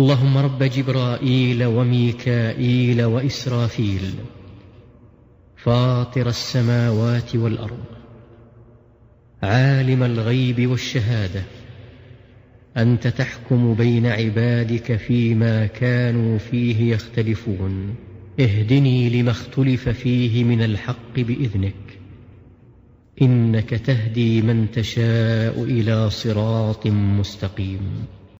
اللهم رب جبرائيل وميكائيل وإسرافيل فاطر السماوات والأرض عالم الغيب والشهادة أنت تحكم بين عبادك فيما كانوا فيه يختلفون اهدني لما اختلف فيه من الحق بإذنك إنك تهدي من تشاء إلى صراط مستقيم.